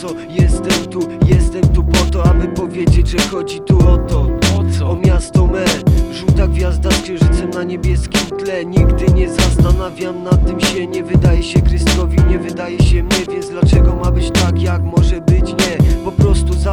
co? Jestem tu Jestem tu po to, aby powiedzieć, że chodzi tu o to. O co? O miasto me. Żółta gwiazda z księżycem na niebieskim tle. Nigdy nie zastanawiam nad tym się. Nie wydaje się Krystkowi, nie wydaje się mnie Więc dlaczego ma być tak, jak może być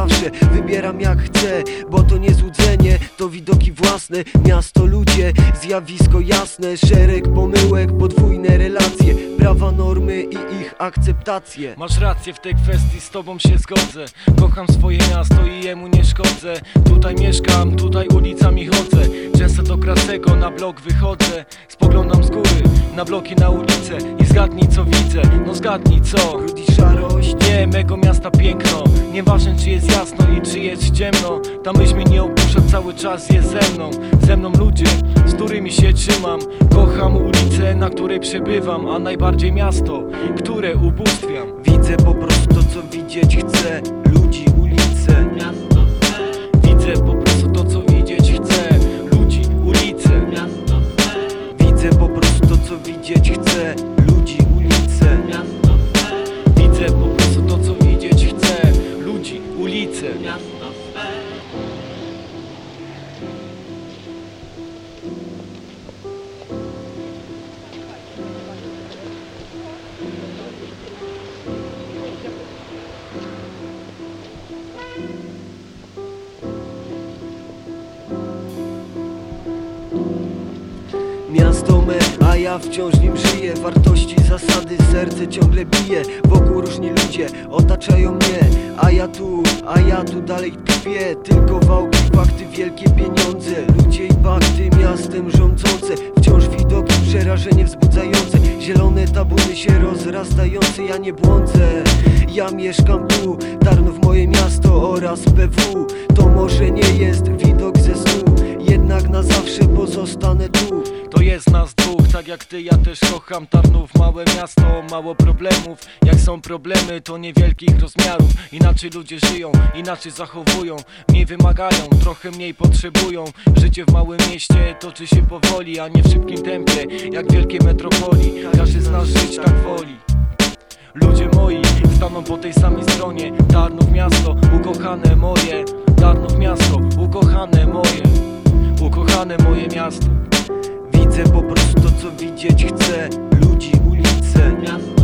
zawsze wybieram jak chcę Bo to nie złudzenie, to widoki własne. Miasto, ludzie, zjawisko jasne. Szereg pomyłek, podwójne relacje Prawa, normy i ich akceptacje. Masz rację w tej kwestii, z tobą się zgodzę. Kocham swoje miasto i jemu nie szkodzę. Tutaj mieszkam, tutaj ulicami chodzę. Często do Krasego na blok wychodzę. Spoglądam z góry na bloki na ulicę I zgadnij co widzę, no zgadnij co? Brud i szarość? Nie, mego miasta piękno Nieważne czy jest jasno i czy jest ciemno Ta myśl mnie nie opuszcza, cały czas jest ze mną. Ze mną ludzie, z którymi się trzymam. Kocham ulicę, na której przebywam A najbardziej miasto, które ubóstwiam. Widzę po prostu to, co widzieć chcę. Ludzi, ulice. Widzę po prostu to co widzieć chcę. Ludzi, ulice. Widzę po prostu to, co widzieć chcę ulice Miasto me, a ja wciąż nim żyję. Wartości, zasady, serce ciągle bije. Wokół różni ludzie otaczają mnie A ja tu, a ja tu dalej tkwię Tylko wałki, fakty, wielkie pieniądze. Ludzie i pakty, miastem rządzące. Wciąż widoki, przerażenie wzbudzające. Zielone tabuny się rozrastające Ja nie błądzę, ja mieszkam tu Tarnów moje miasto oraz PW To może nie jest widok ze snu Jednak na zawsze pozostanę tak jak ty, ja też kocham Tarnów, małe miasto, mało problemów. Jak są problemy, to niewielkich rozmiarów. Inaczej ludzie żyją, inaczej zachowują. Mniej wymagają, trochę mniej potrzebują. Życie w małym mieście toczy się powoli, a nie w szybkim tempie Jak w wielkiej metropolii, każdy z nas żyć tak woli. Ludzie moi staną po tej samej stronie. Tarnów miasto, ukochane moje. Tarnów miasto, ukochane moje. Ukochane moje miasto Widzę po prostu to, co widzieć chcę. Ludzi, ulice. po